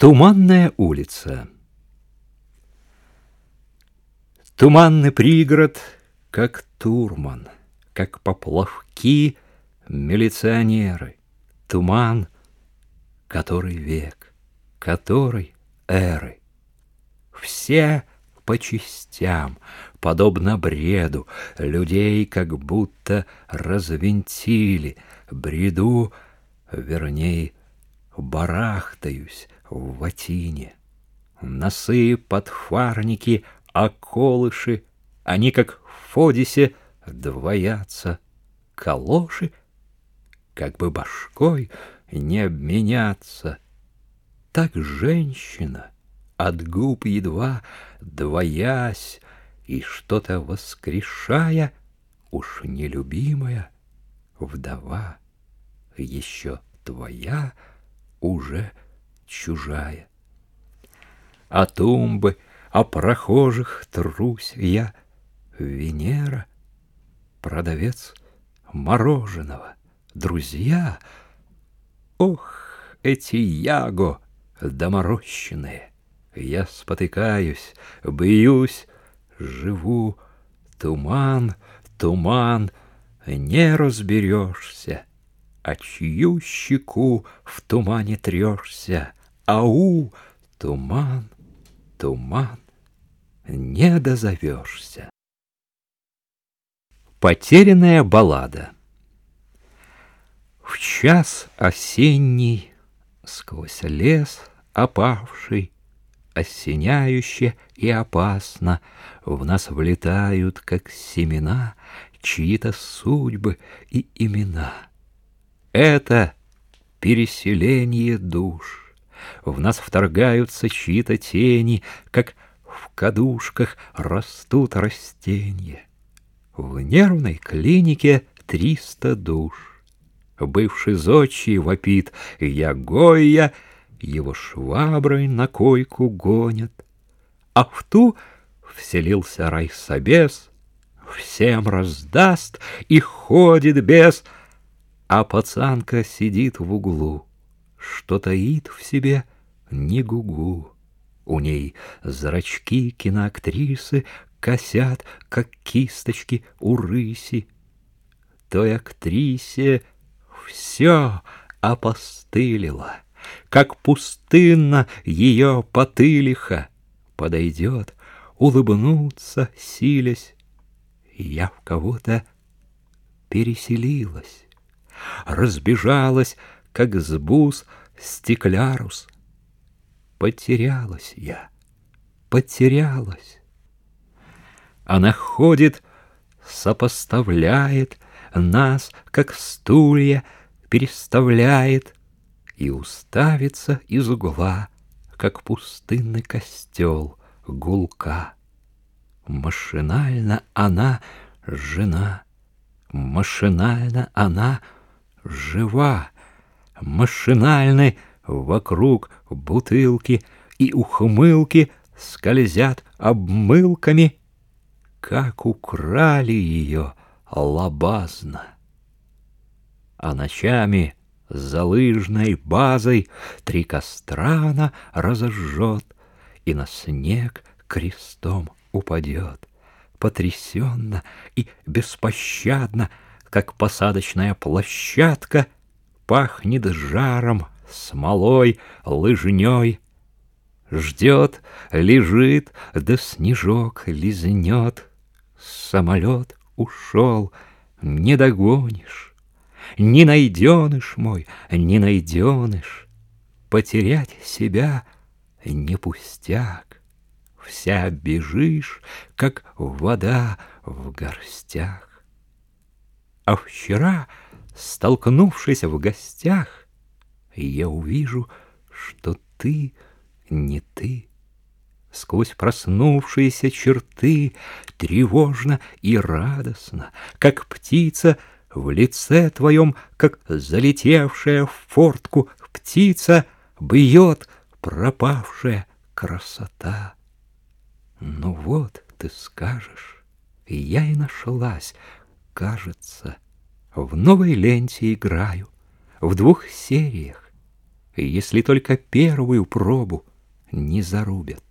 Туманная улица Туманный пригород, как турман, Как поплавки милиционеры. Туман, который век, который эры. Все по частям, подобно бреду, Людей как будто развинтили, Бреду, верней, барахтаюсь в ватине. Носы, подфарники, околыши, Они, как в Фодисе, двоятся. Калоши, как бы башкой не обменяться. Так женщина, от губ едва двоясь И что-то воскрешая, Уж нелюбимая вдова, Еще твоя, уже чужая. А тумбы, о прохожих трусь я, Венера, продавец мороженого, друзья. Ох, эти яго доморощенные! Я спотыкаюсь, бьюсь, живу, туман, туман, не разберешься, а чью щеку в тумане трешься, ау, туман, туман, не дозовешься. Потерянная баллада В час осенний сквозь лес опавший осеняюще и опасно в нас влетают, как семена, чьи-то судьбы и имена. Это переселение душ. В нас вторгаются чьи-то тени, как в кадушках растут растения. В нервной клинике триста душ. Бывший зодчий вопит «Я Гойя!» Его шваброй на койку гонят. А в ту вселился райсобес, Всем раздаст и ходит без, А пацанка сидит в углу, Что таит в себе не гугу. У ней зрачки киноактрисы косят, как кисточки у рыси. Той актрисе все опостылило, как пустынно ее потылиха подойдет, улыбнуться, силясь. Я в кого-то переселилась, разбежалась, как сбус стеклярус. Потерялась я, потерялась. Она ходит, сопоставляет нас, как стулья, переставляет и уставится из угла, как пустынный костел гулка. Машинально она жена, машинально она жива, машинальной вокруг бутылки и ухмылки скользят обмылками как украли ее лабазно. А ночами за лыжной базой три костра она разожжет и на снег крестом упадет, потрясенно и беспощадно, как посадочная площадка, пахнет жаром, смолой, лыжней. Ждет, лежит, да снежок лизнет — Самолет ушел, не догонишь, Не найденыш мой, не найденыш. Потерять себя не пустяк, Вся бежишь, как вода в горстях. А вчера, столкнувшись в гостях, Я увижу, что ты не ты. Сквозь проснувшиеся черты Тревожно и радостно, Как птица в лице твоем, Как залетевшая в фортку птица, Бьет пропавшая красота. Ну вот, ты скажешь, я и нашлась, кажется, В новой ленте играю, В двух сериях, если только первую пробу не зарубят.